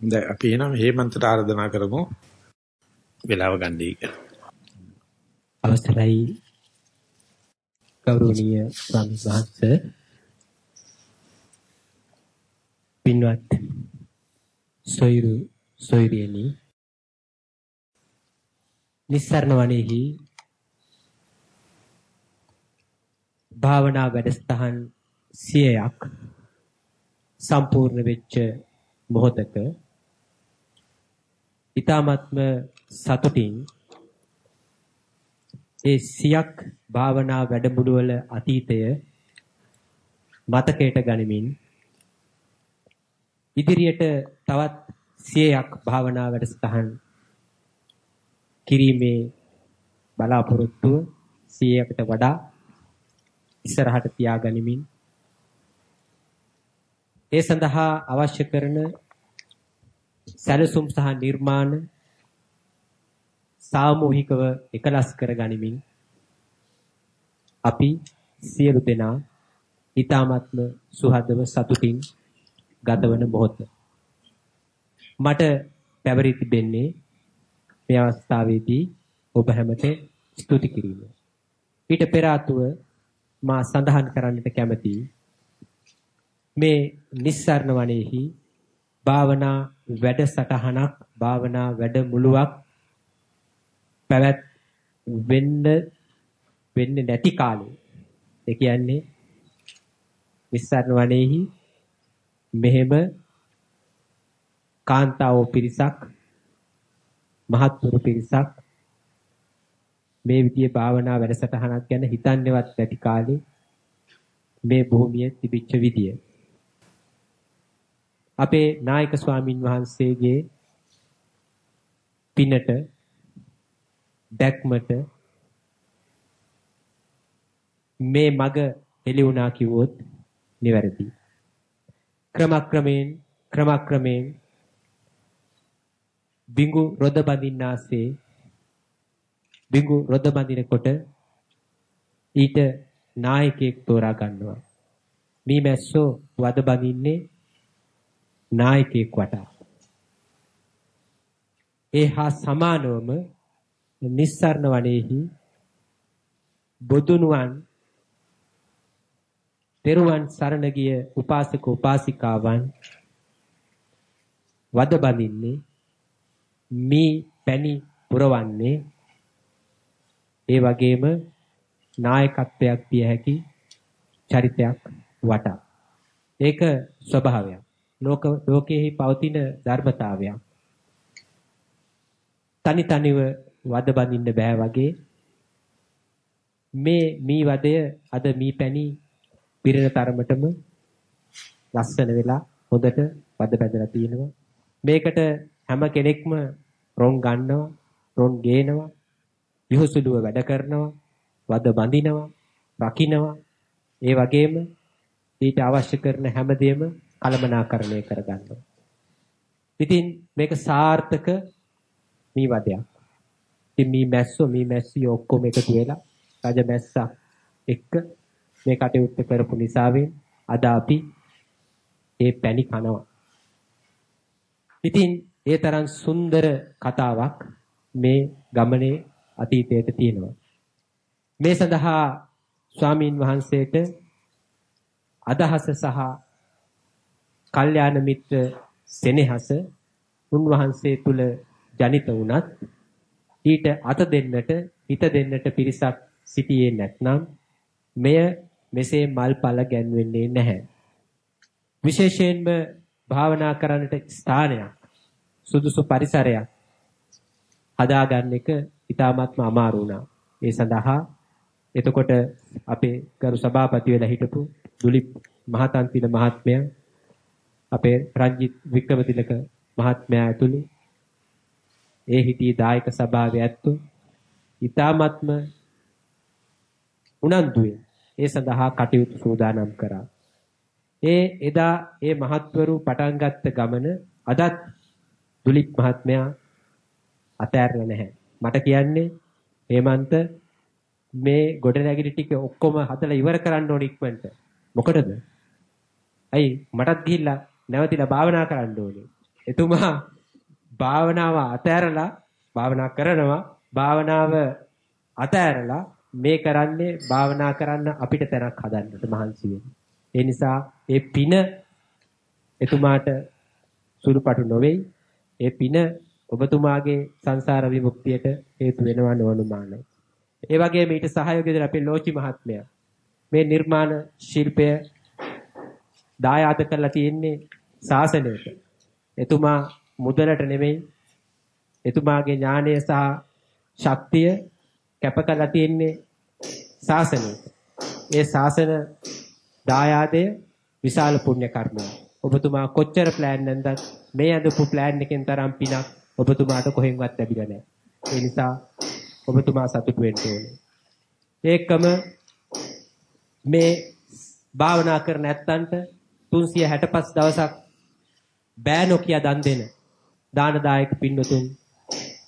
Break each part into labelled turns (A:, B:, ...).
A: දැන් අපි එනම් හේමන්තට ආරාධනා කරමු වෙලාව ගන්නයි කියලා.
B: අවසරයි ගෞරවනීය ස්වාමීන් වහන්සේ පින්වත් සොයිරු සොයිරියනි නිස්සරණ වනේහි භාවනා වැඩසටහන් 100ක් සම්පූර්ණ වෙච්ච මොහොතක ඊ타මත්ම සතුටින් ඒ සියක් භාවනා වැඩමුළුවල අතීතය මතකයට ගනිමින් ඉදිරියට තවත් සියයක් භාවනා වැඩසටහන් කිරීමේ බලාපොරොත්තුව සියයකට වඩා ඉස්සරහට තියාගනිමින් ඒ සඳහා අවශ්‍ය කරන සැලසුම් සහ නිර්මාණ සාමූහිකව එකලස් කර ගනිමින් අපි සියලු දෙනා ඊ타මත්ම සුහදව සතුටින් ගතවන මොහොත මට පැවරි තිබෙන්නේ මේ අවස්ථාවේදී ඔබ හැමට ස්තුති කිරීම. ඊට පෙර ආතුව මා සඳහන් කරන්නට කැමතියි මේ නිස්සරණ වනයේහි භාවනා වැඩසටහනක් භාවනා වැඩමුළුවක් පැවැත් වෙන්න වෙන්නේ නැති කාලේ. ඒ කියන්නේ නිස්සරණ වනයේහි මෙහෙම කාන්තාවෝ පිරිසක් මහත්තුරු පිරිසක් මේ විදිහේ භාවනා වැඩසටහනක් ගැන හිතන්නේවත් නැති කාලේ මේ භූමියේ තිබිච්ච විදිය. අපේ නායක ස්වාමින් වහන්සේගේ පිනට දැක්මට මේ මග එළි වුණා කිව්වොත් නිවැරදි. ක්‍රමක්‍රමයෙන් ක්‍රමක්‍රමයෙන් බිඟු රොද බඳින්නාසේ බිඟු රොද බඳිනකොට ඊට නායකයෙක් තෝරා ගන්නවා. මේ මැස්සෝ වද බඳින්නේ නායකයෙක් වටා. ඒ හා සමානවම නිස්සරණ වනයේහි බොදුනුවන් තෙරුවන් සරණ ගිය උපාසක උපාසිකාවන් වද බඳින්නේ මේ පැණි පුරවන්නේ ඒ වගේම නායකත්වයක් තිය හැකි චරිතයක් වටා. ඒක ස්වභාවයක්. ලෝක ලෝකයේ පවතින ධර්මතාවයක්. තනි තනිව වද බඳින්න බෑ වගේ මේ මී වදය අද මී පැණි පිරෙන තරමටම ලස්සන වෙලා හොඳට වද බැඳලා තියෙනවා. මේකට හැම කෙනෙක්ම රොන් ගන්නවා, රොන් ගේනවා, යහුසුලුව වැඩ කරනවා, වද බඳිනවා, රකින්නවා. ඒ වගේම ඊට අවශ්‍ය කරන හැමදේම කලමනාකරණය කරගන්නවා. ඉතින් මේක සාර්ථක මේ වදයක්. ඉතින් මේ මැස්සෝ මේ මැස්සිය ඔක්කොම එකතු වෙලා රජ මැස්සා එක්ක මේ කටයුත්ත කරපු නිසාවෙන් අද අපි ඒ පැණි කනවා. ඉතින් ඒ තරම් සුන්දර කතාවක් මේ ගමනේ අතීතයට තියෙනවා. මේ සඳහා ස්වාමින් වහන්සේට අදහස සහ කල්යාණ මිත්‍ර සෙනෙහස උන්වහන්සේ තුල ජනිත වුණත් ඊට අත දෙන්නට හිත දෙන්නට පිරිසක් සිටියේ නැත්නම් මෙය මෙසේ මල්පල ගැන්වෙන්නේ නැහැ. විශේෂයෙන්ම භාවනා කරන්නට ස්ථානයක් සුදුසු පරිසරයක් හදාගන්න එක ඉතාමත්ම අමාරු වුණා. ඒ සඳහා එතකොට අපේ ගරු සභාපති වෙලා හිටපු දුලිප් මහතන්තිල මහත්මයා අපේ රංජිත් වික්‍රමතිලක මහත්මයා ඇතුළු ඒ හිටියේ දායක සභාවේ ඇත්තෝ ඊ타මත්ම උනන්දුවෙන් ඒ සඳහා කටයුතු සූදානම් කරා. ඒ එදා ඒ මහත්වරු පටන් ගත්ත ගමන අදත් දුලිප් මහත්මයා අතෑරලා නැහැ. මට කියන්නේ හේමන්ත මේ ගොඩනැගිලි ටික ඔක්කොම හදලා ඉවර කරන්න ඕන ඉක්මනට. මොකටද? ඇයි මටත් ගිහිල්ලා නැවතිලා භාවනා කරන්න ඕනේ. එතුමා භාවනාව අතෑරලා භාවනා කරනවා භාවනාව අතෑරලා මේ කරන්නේ භාවනා කරන්න අපිට තැනක් හදන්නට මහන්සි ඒ නිසා ඒ පින එතුමාට සුළුපටු නොවේයි. ඒ පින ඔබතුමාගේ සංසාර විමුක්තියට හේතු වෙනවා නොඅනුමානයි. ඒ වගේම ඊට සහයෝගය දෙන අපේ ලෝචි මහත්මයා මේ නිර්මාණ ශිල්පය දායාද කරලා තියෙන්නේ ශාසනයට. එතුමා මුදලට නෙමෙයි එතුමාගේ ඥානය සහ ශක්තිය කැප කරලා තියෙන්නේ ශාසනයට. ඒ ශාසන දායාදය විශාල පුණ්‍ය කර්මයක්. ඔබතුමා කොච්චර ප්ලෑන් නැන්දත් මේ අදපු ප්ලෑන් එකෙන් තරම් පිනක් ඔබතුමාට කොහෙන්වත් ලැබිලා නැහැ. ඒ නිසා ඔබතුමා සතුටු වෙන්න ඕනේ. ඒකම මේ භාවනා කර නැත්තන්ට 365 දවසක් බෑ නොකිය දන් දෙන දානදායක පින්වතුන්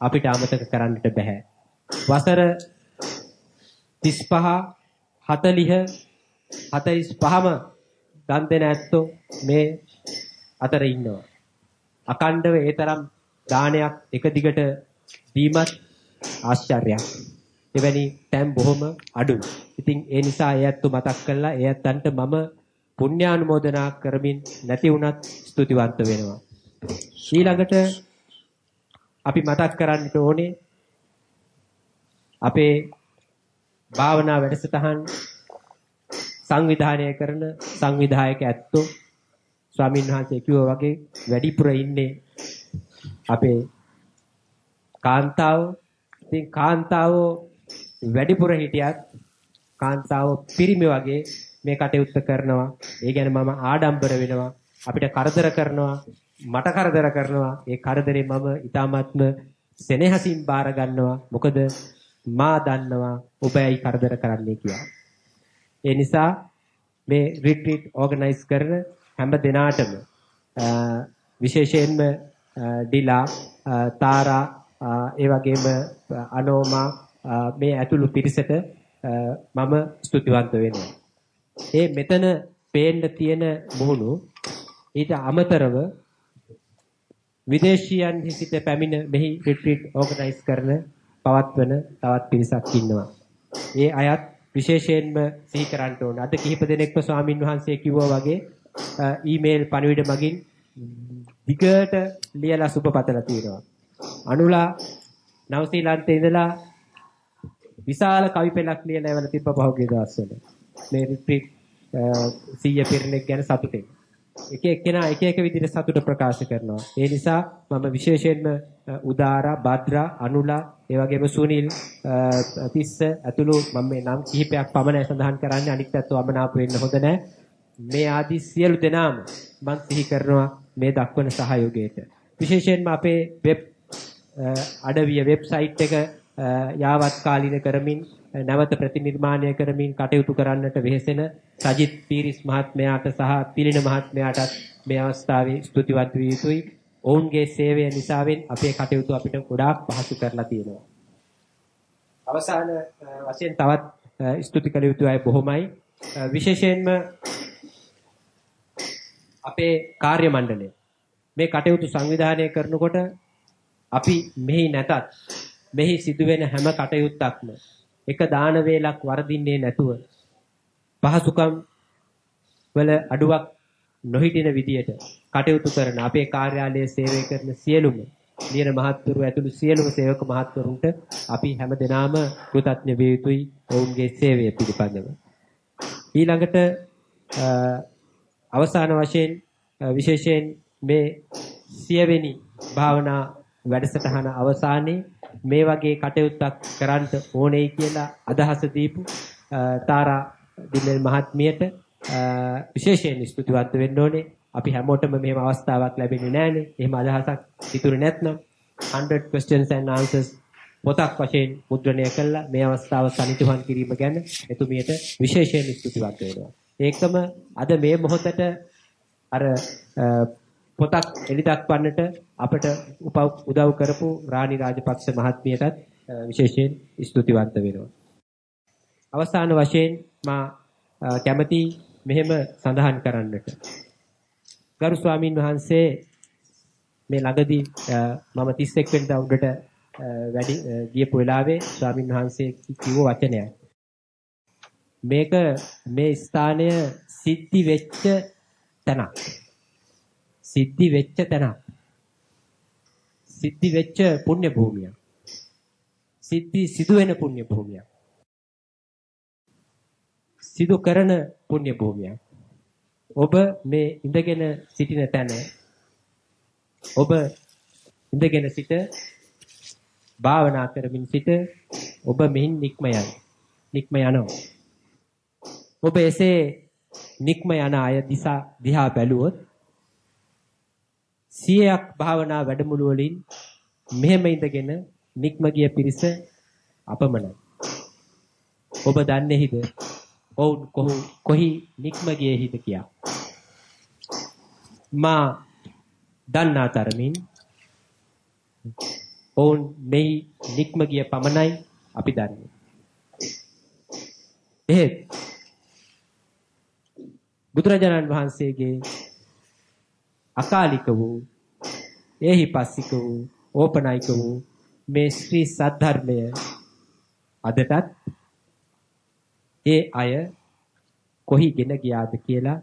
B: අපිට අමතක කරන්නට බෑ. වසර 35 40 45ම දන් දෙන ඇත්තෝ මේ අතර ඉන්නවා. අකණ්ඩව ඒ තරම් දානයක් එක දිගට දීමත් ආශ්චර්යයක්. එවැනි තැන් බොහොම අඩුයි. ඉතින් ඒ නිසා ඒ ඇත්තු මතක් කළා ඒ ඇත්තන්ට මම පුණ්‍යානුමෝදනා කරමින් නැති වුණත් ස්තුතිවන්ත වෙනවා. ඊළඟට අපි මතක් කරන්නට ඕනේ අපේ භාවනා වැඩසටහන් සංවිධානය කරන සංවිධායක ඇත්තෝ ස්වාමීන් වහන්සේ කිව්වා වගේ වැඩිපුර ඉන්නේ අපේ කාන්තාව. ඉතින් කාන්තාව වැඩිපුර හිටියත් කාන්තාව පිරිමි වගේ මේ කටයුත්ත කරනවා. ඒ කියන්නේ මම ආඩම්බර වෙනවා. අපිට කරදර කරනවා. මට කරදර කරනවා. ඒ කරදරේ මම ඊ타මත්ම සෙනෙහසින් බාර ගන්නවා. මොකද මා දන්නවා ඔබ ඇයි කරදර කරන්නේ කියලා. ඒ නිසා මේ රිට්‍රීට් ඕගනයිස් කරන හැම දිනාටම විශේෂයෙන්ම ඩිලා තාරා ඒ වගේම අනෝමා මේ ඇතුළු පිරිසට මම ස්තුතිවන්ත වෙනවා. ඒ මෙතන පේන්න තියෙන මුහුණු ඊට අමතරව විදේශියන් හිසිත පැමිණ මෙහි රිට්‍රීට් ඕගනයිස් කරන පවත්වන තවත් පිරිසක් ඉන්නවා. ඒ අයත් විශේෂයෙන්ම සිහි කරන්න ඕන. අද කිහිප දෙනෙක්ම ස්වාමින් වහන්සේ කිව්වා වගේ ඊමේල් පණිවිඩ මගින් දිගට ලියලා සුබ පතලා තියෙනවා. අනුලා නවසීලන්තේ ඉඳලා විශාල කවි පෙළක් ලියලා එවලා තිබ්බ පහුගිය දවස්වල. මේ රිට්‍රීට් සීය පිරිනෙක් ගැන සතුටෙන්. එක එක්කෙනා එක එක විදිහට සතුට ප්‍රකාශ කරනවා. ඒ නිසා මම විශේෂයෙන්ම උදාරා, භද්‍රා, අනුලා, ඒ වගේම සුනිල්, තිස්ස ඇතුළු මම මේ නම් කිහිපයක් පමණයි සඳහන් කරන්නේ. අනිත් පැත්ත වමනාප වෙන්න හොඳ නැහැ. මේ ආදී සියලු දෙනාම මම සිහි කරනවා මේ දක්වන සහයෝගයට. විශේෂයෙන්ම අපේ වෙබ් අඩවිය වෙබ්සයිට් එක යාවත් කාලීන කරමින් නැවත ප්‍රතිනිර්මාණය කරමින් කටයුතු කරන්නට වෙහෙසෙන සජිත් පීරිස් මහත්මයාට සහ පිළින මහත්මයාටත් මේ අවස්ථාවේ ස්තුතිවත් විය යුතුයි. ඔවුන්ගේ සේවය නිසාවෙන් අපේ කටයුතු අපිට ගොඩාක් පහසු කරලා තියෙනවා. අවසාන වශයෙන් තවත් ස්තුති කළ යුතු අය බොහොමයි. විශේෂයෙන්ම අපේ කාර්ය මණ්ඩලය මේ කටයුතු සංවිධානය කරනකොට අපි මෙහි නැතත් මෙහි සිදුවෙන හැම කටයුත්තක්ම එක දාන වේලක් වරදින්නේ නැතුව පහසුකම් වල අඩුවක් නොහිටින විදියට කටයුතු කරන අපේ කාර්යාලයේ සේවය කරන සියලුම ලියන මහත්වරු ඇතුළු සියලුම සේවක මහත්වරුන්ට අපි හැමදෙනාම කෘතඥ විය යුතුයි ඔවුන්ගේ සේවය පිළිපදව. ඊළඟට අවසාන වශයෙන් විශේෂයෙන් මේ සියවෙනි භාවනා වැඩසටහන අවසානයේ මේ වගේ කටයුත්තක් කරන්න ඕනේ කියලා අදහස දීපු තාරා දිල්ලල් මහත්මියට විශේෂයෙන් ස්තුතිවන්ත වෙන්න ඕනේ. අපි හැමෝටම මෙහෙම අවස්ථාවක් ලැබෙන්නේ නැහනේ. එහෙම අදහසක් ඉතුරු නැත්නම් 100 questions and answers පොතක් වශයෙන් මුද්‍රණය කළා මේ අවස්ථාව සනිටුහන් කිරීම ගැන එතුමියට විශේෂයෙන් ස්තුතිවන්ත වෙනවා. ඒකම අද මේ මොහොතට අර පොතක් එලි දක්වන්නට අපට උදව් කරපු රාණි රාජපක්ෂ මහත්මියටත් විශේෂයෙන් ස්තුතිවන්ත වෙනවා. අවසාන වශයෙන් මා කැමති මෙහෙම සඳහන් කරන්නට. ගරු ස්වාමින් වහන්සේ මේ ළඟදී මම 31 වෙනිදා උඩට වැඩි ගියපු වෙලාවේ ස්වාමින් වහන්සේ කිව්ව වචනයක්. මේක මේ ස්ථානය සිද්ධි වෙච්ච තැනක්. සිද්ධි වෙච්ච තැනක්. සිද්ධි වෙච්ච පුණ්‍ය භූමියක්. සිද්ධි සිදු වෙන පුණ්‍ය භූමියක්. සිදු කරන පුණ්‍ය භූමියක්. ඔබ මේ ඉඳගෙන සිටින තැන ඔබ ඉඳගෙන සිට භාවනා කරමින් සිට ඔබ මෙහින් නික්ම යන නික්ම යනවා ඔබ එසේ නික්ම යන අය දිසා දිහා බැලුවොත් 100ක් භාවනා වැඩමුළු වලින් මෙහෙම ඉඳගෙන නික්ම ගිය පිරිස අපමණයි. ඔබ දන්නේහිද? ඔවුන් කොහි නික්ම ගියේහිද කියා. මා දන්නා තරමින් ඔවුන් මෙහි නික්ම ගිය පමණයි අපි දන්නේ. එහෙත් බුදුරජාණන් වහන්සේගේ අකාලික වූ ඒහිපස්සික වූ ඕපනයික වූ මේ ශ්‍රී සද්ධර්මය අදටත් ඒ අය කොහිගෙන ගියාද කියලා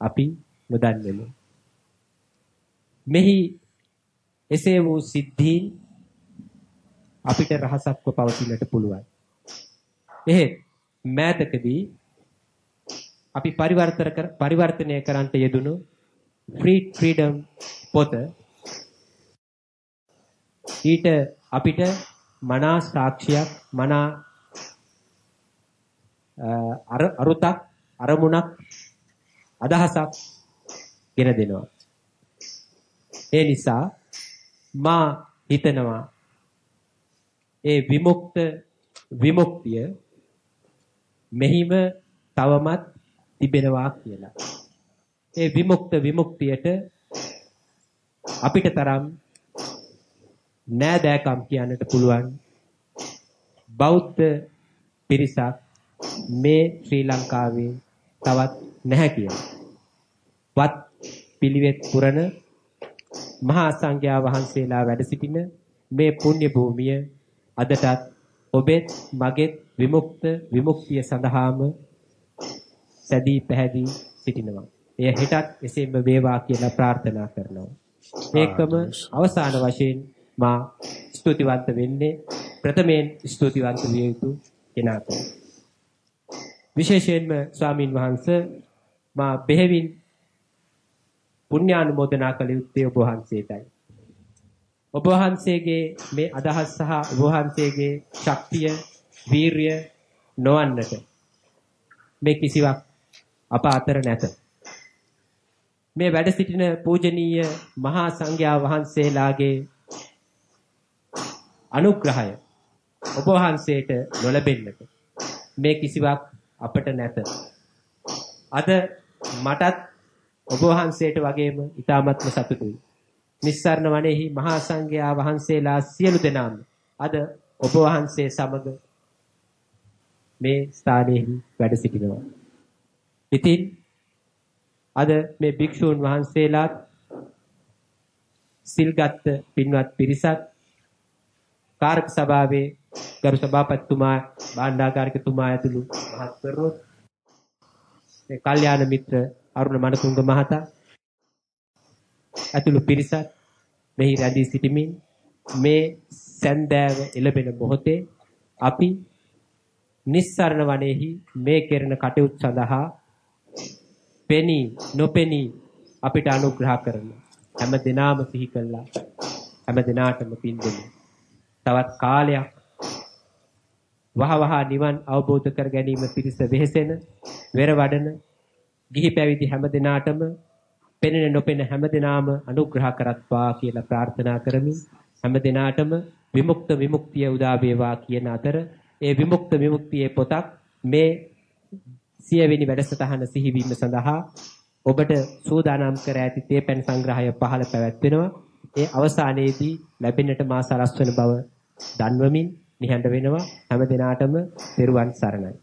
B: අපි නොදන්නෙමු. මෙහි එසේ වූ සිද්ධීන් අපිට රහසක්ව පවතින්නට පුළුවන්. එහෙත් මෑතකදී අපි පරිවර්තන පරිවර්තනය කරන්නට යෙදුණු free freedom පොත ඊට අපිට මනා සාක්ෂියක් මනා අරුතක් අරමුණක් අදහසක් ගෙන දෙනවා ඒ නිසා මා හිතනවා ඒ විමුක්ත විමුක්තිය මෙහිම තවමත් තිබෙනවා කියලා. ඒ විමුක්ත විමුක්තියට අපිට තරම් නෑදෑකම් කියන්නට පුළුවන් බෞද්ධ පිරිසක් මේ ශ්‍රී ලංකාවේ තවත් නැහැ කියලා. වත් පිළිවෙත් පුරන මහා සංඝයා වහන්සේලා වැඩ සිටින මේ පුණ්‍ය භූමිය අදටත් ඔබෙත් මගෙත් විමුක්ත විමුක්තිය සඳහාම සැදී පැහැදී සිටිනවා. එය හෙටත් එසේම වේවා කියලා ප්‍රාර්ථනා කරනවා. ඒකම අවසාන වශයෙන් මා ස්තුතිවන්ත වෙන්නේ ප්‍රථමයෙන් ස්තුතිවන්ත විය යුතු කෙනාට. විශේෂයෙන්ම ස්වාමින් වහන්සේ මා බෙහෙවින් පුණ්‍යානුමෝදනා කළ යුත්තේ ඔබ වහන්සේටයි. ඔබ වහන්සේගේ මේ අදහස් සහ ඔබ වහන්සේගේ ශක්තිය, වීරිය නොවන්නට මේ කිසිවක් අප අතර නැත. මේ වැඩ සිටින පූජනීය මහා සංඝයා වහන්සේලාගේ අනුග්‍රහය ඔබ වහන්සේට නොලැබෙන්නට මේ කිසිවක් අපට නැත. අද මටත් ඔබ වහන්සේට වගේම ඊ타මත්ම සතුටුයි. නිස්සරණ වනයේහි මහා සංඝයා වහන්සේලා සියලු දෙනාම අද ඔබ වහන්සේ සමග මේ ස්ථානයේ වැඩ සිටිනවා. ඉතින් අද මේ භික්ෂූන් වහන්සේලාත් සිල්ගත් පින්වත් පිරිසත් කාර්ක සභාවේ ගරු සභාපතිතුමා භාණ්ඩාගාරිකතුමා ඇතුළු මහත්වරුත් මේ කල්යාණ මිත්‍ර අරුණ මනතුංග මහතා ඇතුළු පිරිසත් මෙහි රැඳී සිටිමින් මේ සැන්දෑව එළබෙන මොහොතේ අපි නිස්සරණ වනයේහි මේ කෙරෙන කටයුතු සඳහා පෙනී නොපෙනී අපිට අනුග්‍රහ කරන හැම දිනාම සිහි කළා හැම දිනාටම පින් දෙමු. තවත් කාලයක් වහවහ නිවන් අවබෝධ කර ගැනීම පිණිස වෙහෙසෙන වෙර වඩන ගිහි පැවිදි හැම දිනාටම පෙනෙන නොපෙනෙන හැම දිනාම අනුග්‍රහ කරත්වා කියලා ප්‍රාර්ථනා කරමින් හැම දිනාටම විමුක්ත විමුක්තිය උදා වේවා කියන අතර ඒ විමුක්ත විමුක්තියේ පොතක් මේ සියවෙනි වැඩසටහන සිහිවීම සඳහා ඔබට සූදානම් කර ඇති තේපැන් සංග්‍රහය පහළ පැවැත්වෙනවා. ඒ අවසානයේදී ලැබෙන්නට මා සලස්වන බව දන්වමින් නිහඬ වෙනවා. හැම දිනාටම පෙරුවන් සරණයි.